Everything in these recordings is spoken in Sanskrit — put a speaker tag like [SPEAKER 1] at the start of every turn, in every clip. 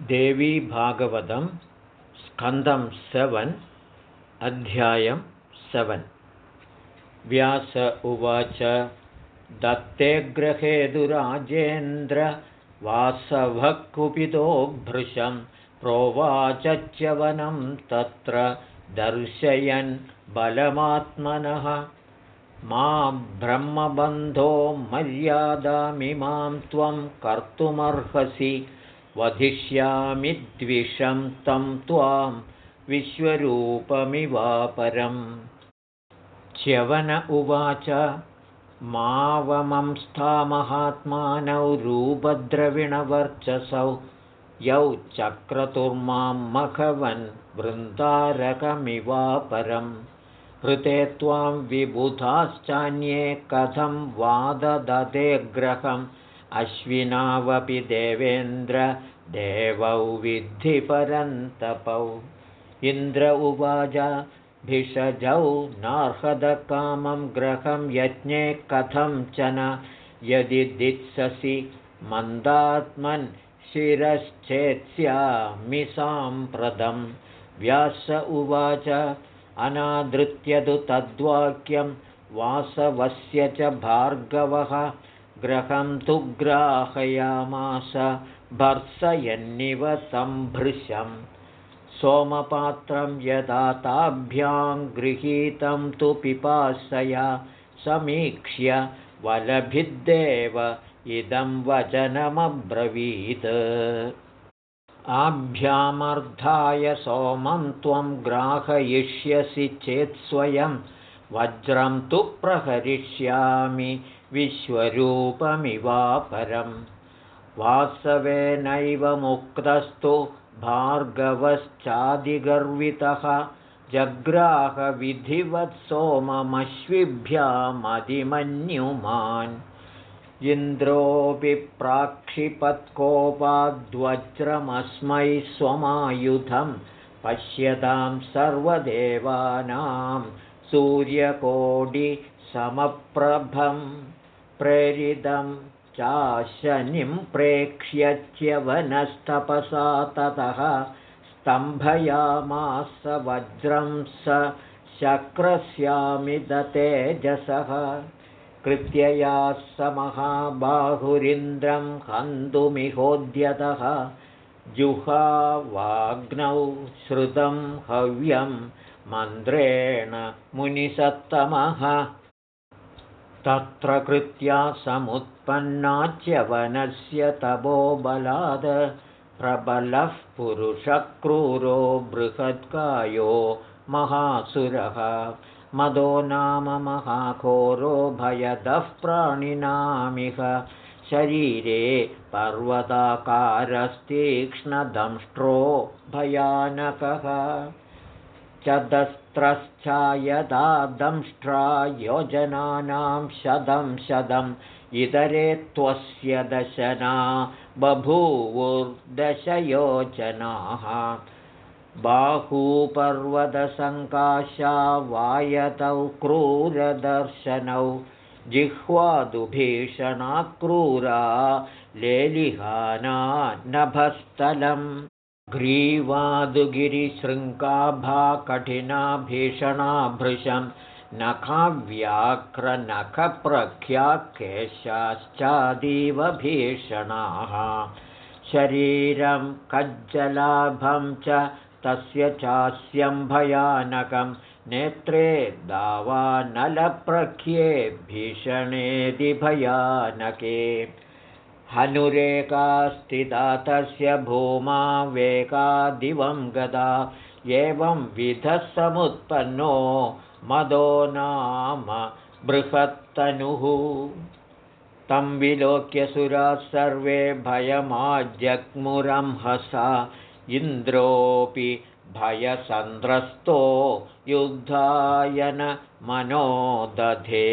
[SPEAKER 1] देवीभागवतं स्कन्दं सेवन् अध्यायं सेवन्। व्यास उवाच दत्तेग्रहेदुराजेन्द्रवासवः कुपितो भृशं प्रोवाचच्यवनं तत्र दर्शयन् बलमात्मनः। मा ब्रह्मबन्धो मर्यादामिमां त्वं कर्तुमर्हसि वधिष्यामि द्विषं तं त्वां विश्वरूपमिवापरम्। च्यवन उवाच मावमंस्थामहात्मानौ रूपद्रविणवर्चसौ यौ चक्रतुर्मां मघवन् वृन्दारकमिवापरम्। हृते त्वां विबुधाश्चान्ये कथं वाददतेग्रहम् अश्विनावपि देवेन्द्र देवौ विद्धिपरन्तपौ। इन्द्र उवाच भिषजौ नार्हदकामं ग्रहं यज्ञे कथं च न। यदि दित्ससि मन्दात्मन् शिरश्चेत्स्यामि साम्प्रतं। व्यास उवाच अनादृत्यतु तद्वाक्यं वासवस्य च भार्गवः ग्रहं तु ग्राहयामास भर्सयन्निव सम्भृशं सोमपात्रं यदा ताभ्यां गृहीतं तु पिपासया समीक्ष्य वलभिद्देव इदं वचनमब्रवीत्। आभ्यामर्धाय सोमं त्वं ग्राहयिष्यसि चेत् स्वयं वज्रं तु प्रहरिष्यामि विश्वरूपमिवापरं वासवेनैव मुक्तस्तु भार्गवश्चादिगर्वितः। जग्राहविधिवत्सोममश्विभ्यामधिमन्युमान्। इन्द्रोऽपि प्राक्षिपत्कोपाद्वज्रमस्मै स्वमायुधं पश्यतां सर्वदेवानां सूर्यकोटिसमप्रभम् प्रेरितं चाशनिं प्रेक्ष्यच्यवनस्तपसा ततः स्तम्भयामास वज्रं स शक्रस्यामिदतेजसः कृत्यया स महाबाहुरिन्द्रं हन्तुमिहोद्यतः। जुहावाग्नौ श्रुतं हव्यं मन्द्रेण मुनिसत्तमः। तत्र कृत्या समुत्पन्नाच्यवनस्य तपोबलाद प्रबलः पुरुषक्रूरो बृहत्कायो महासुरः। मदो नाम महाघोरो भयदः प्राणिनामिह। शरीरे पर्वताकारस्तीक्ष्णदंष्ट्रो भयानकः चतस्रश्चायदा दंष्ट्रा योजनानां शतं शतम् इतरे त्वस्य दशना बभूवुर्दशयोजनाः बाहूपर्वतसङ्काशा वायतौ क्रूरदर्शनौ जिह्वादुभीषणा क्रूरा लेलिहाना नभस्थलम् ग्रीवादुगिरिशृङ्गाभा कठिना भीषणा भृशं नखाव्याघ्रनखप्रख्याकेशाश्चादीव भीषणाः शरीरं कज्जलाभं च तस्य चास्यं भयानकं नेत्रे दावानलप्रख्ये भीषणेदि भयानके हनुरेका स्थिता तस्य भूमा वेकादिवं गदा एवं विधः समुत्पन्नो मदो नाम बृहत्तनुः। तं विलोक्यसुराः सर्वे भयमाजग्मुरंहसा इन्द्रोऽपि भयसन्द्रस्तो युद्धाय न मनोदधे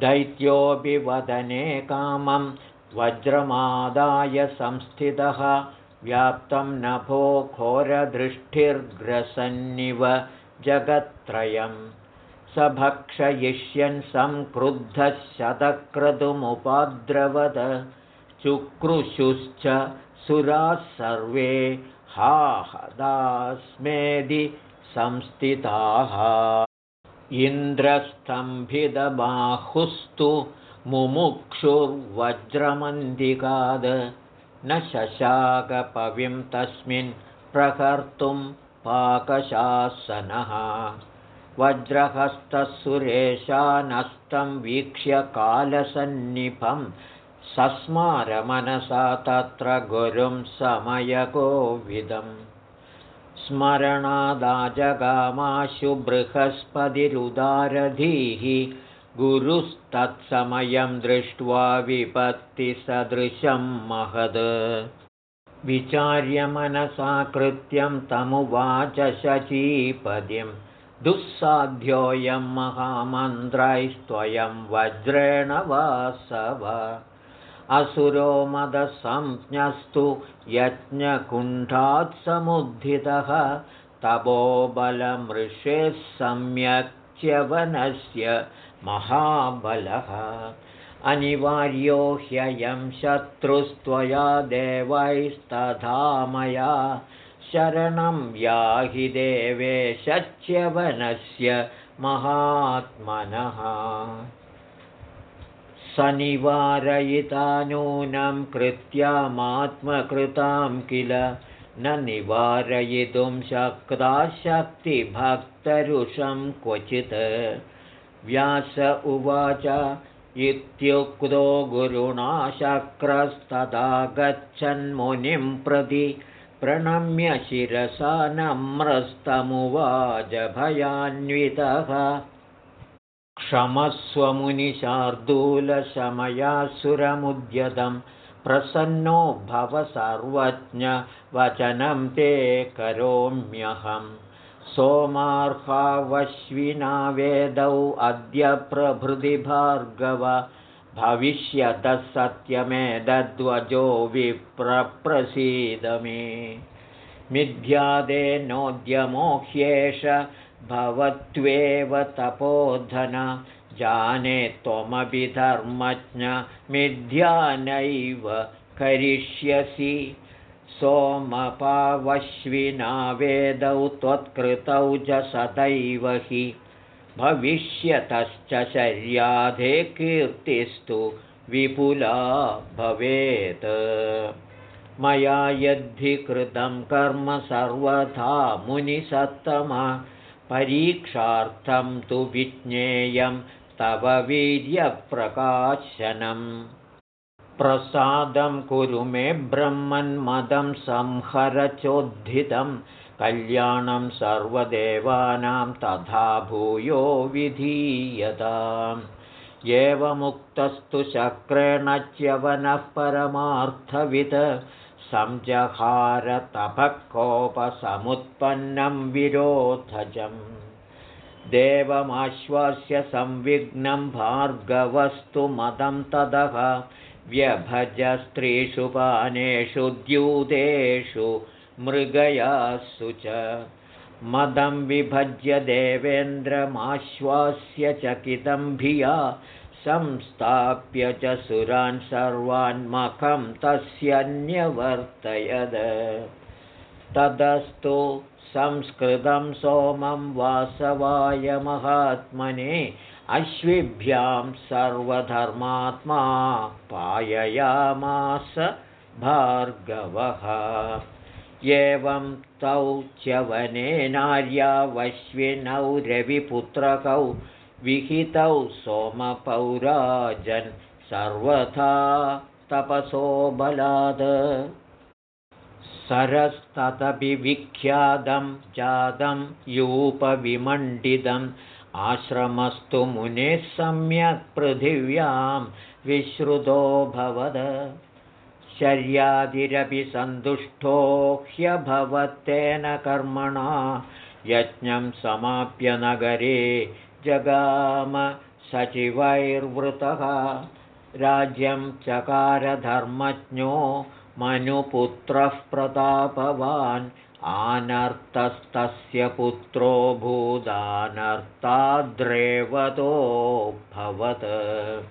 [SPEAKER 1] दैत्योऽपि वदने कामं वज्रमादाय संस्थितः व्याप्तं नभो घोरदृष्टिर्ग्रसन्निव जगत्त्रयं। स भक्षयिष्यन् संक्रुद्धः शतक्रतुमुपाद्रवद चुक्रुशुश्च सुराः सर्वे हाहदास्मेदि संस्थिताः इन्द्रस्तम्भिदबाहुस्तु मुमुक्षुर्वज्रमन्दिकाद न शशाकपविं तस्मिन् प्रकर्तुं पाकशासनः। वज्रहस्तसुरेशानस्तं वीक्ष्य कालसन्निभं। सस्मारमनसा तत्र गुरुं समयकोविदम् स्मरणादाजगामाशु बृहस्पतिरुदारधीः गुरुस्तत्समयं दृष्ट्वा विपत्तिसदृशं महद। विचार्यमनसा कृत्यं तमुवाच शचीपदिं दुःसाध्योऽयं महामन्त्रैस्त्वयं वज्रेण वासव असुरो मदसंज्ञस्तु यज्ञकुण्ठात्समुद्धितः तपोबलमृषेः सम्यक् महाबलः। अनिवार्यो ह्ययं शत्रुस्त्वया देवैस्तथा मया शरणं याहि देवेशच्यवनस्य महात्मनः सनिवारयिता नूनं कृत्यामात्मकृतां किल? न निवारयितुं शक्ता शक्तिभक्तरुषं क्वचित्। व्यास उवाच इत्युक्तो गुरुणा शक्रस्तदा गच्छन्मुनिं प्रति प्रणम्य शिरसा नम्रस्तमुवाच भयान्वितः क्षमस्वमुनिशार्दूलशमयासुरमुद्यतं प्रसन्नो भव सर्वज्ञवचनं ते करोम्यहं। सोमार्हावश्विना वेदौ अद्य प्रभृति भार्गव भविष्यतः सत्यमेतद्वजो विप्रसीद मे मिथ्यादेनोद्यमोह्येष भवत्वेव तपोधन जाने त्वमपि धर्मज्ञ मिथ्यानैव करिष्यसि। सोमपावश्विना वेदौ त्वत्कृतौ च सदैव हि। भविष्यतश्च शर्याधे कीर्तिस्तु विपुला भवेत्। मया यद्धिकृतं कर्म सर्वथा मुनिसत्तमा परीक्षार्थं तु विज्ञेयं तव वीर्यप्रकाशनम्। प्रसादं कुरु मे ब्रह्मन्मदं संहरचोद्धितं। कल्याणं सर्वदेवानां तथा भूयो विधीयताम्। एवमुक्तस्तु शक्रेण च्यवनः परमार्थवित् संजहारतपःकोपसमुत्पन्नं विरोधजम्। देवमाश्वास्य संविघ्नं भार्गवस्तु मदं तदः व्यभज स्त्रीषु पानेषु द्यूतेषु मृगयासु च। मदं विभज्य देवेन्द्रमाश्वास्य चकितं भिया संस्थाप्य च सुरान् सर्वान्मखं तस्यन्यवर्तयद। तदस्तु संस्कृतं सोमं वासवाय महात्मने अश्विभ्यां सर्वधर्मात्मा पाययामास भार्गवः। एवं तौ च्यवने नार्यावश्विनौ रविपुत्रकौ विहितौ सोमपौराजन् सर्वथा तपसो बलाद। सरस्तदभिविख्यातं जातं यूपविमण्डितम्। आश्रमस्तु मुनेः सम्यक् पृथिव्यां विश्रुतोऽभवद शर्यादिरपि सन्तुष्टो ह्यभवत्तेन कर्मणा। यज्ञं समाप्य नगरे जगाम सचिवैर्वृतः। राज्यं चकारधर्मज्ञो मनुपुत्रः प्रतापवान्। आनर्तस्तस्य पुत्रो भूदानर्ताद्रेवतो भवत्।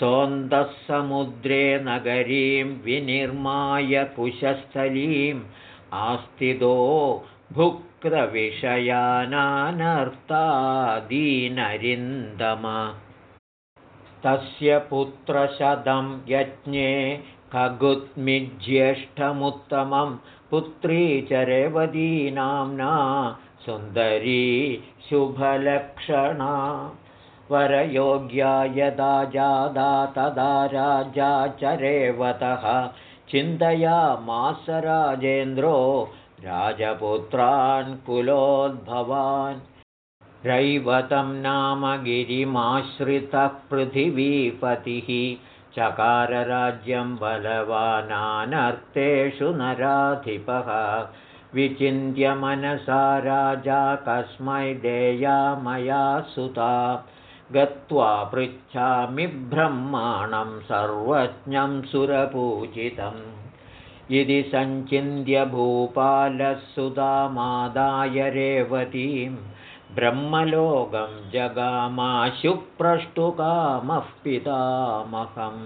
[SPEAKER 1] सोऽन्तः समुद्रे नगरीं विनिर्माय कुशस्थलीम् आस्तिदो भुक्तविषयानानर्तादीनरिन्दम तस्य पुत्रशतं यज्ञे खगुत्मिज्येष्ठमुत्तमं पुत्री च रेवती नाम्ना सुन्दरी शुभलक्षणा। वरयोग्या यदा जादा तदा राजा च रेवतः। चिन्तयामास राजेन्द्रो राजपुत्रान् कुलोद्भवान् रैवतं नाम गिरिमाश्रितः पृथिवीपतिः। चकारराज्यं बलवानानर्तेषु नराधिपः। विचिन्त्य मनसा राजा कस्मै देया मया सुता। गत्वा पृच्छामि ब्रह्माणं सर्वज्ञं सुरपूजितम् इति सञ्चिन्त्य भूपालः सुतामादाय रेवतीं ब्रह्मलोकं जगामाशुप्रष्टुकामः पितामहम्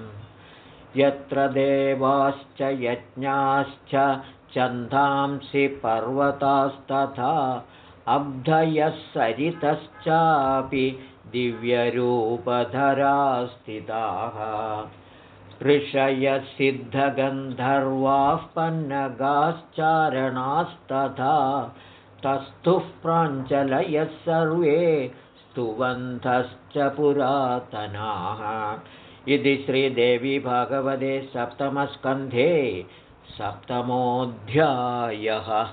[SPEAKER 1] यत्र देवाश्च यज्ञाश्च छन्दांसि पर्वतास्तथा अब्धयः सरितश्चापि दिव्यरूपधरास्थिताः ऋषयसिद्धगन्धर्वाः पन्नगाश्चारणास्तथा तस्थुः प्राञ्चलयः सर्वे स्तुवन्धश्च पुरातनाः। इति श्रीदेवी भगवते सप्तमस्कन्धे सप्तमोऽध्यायः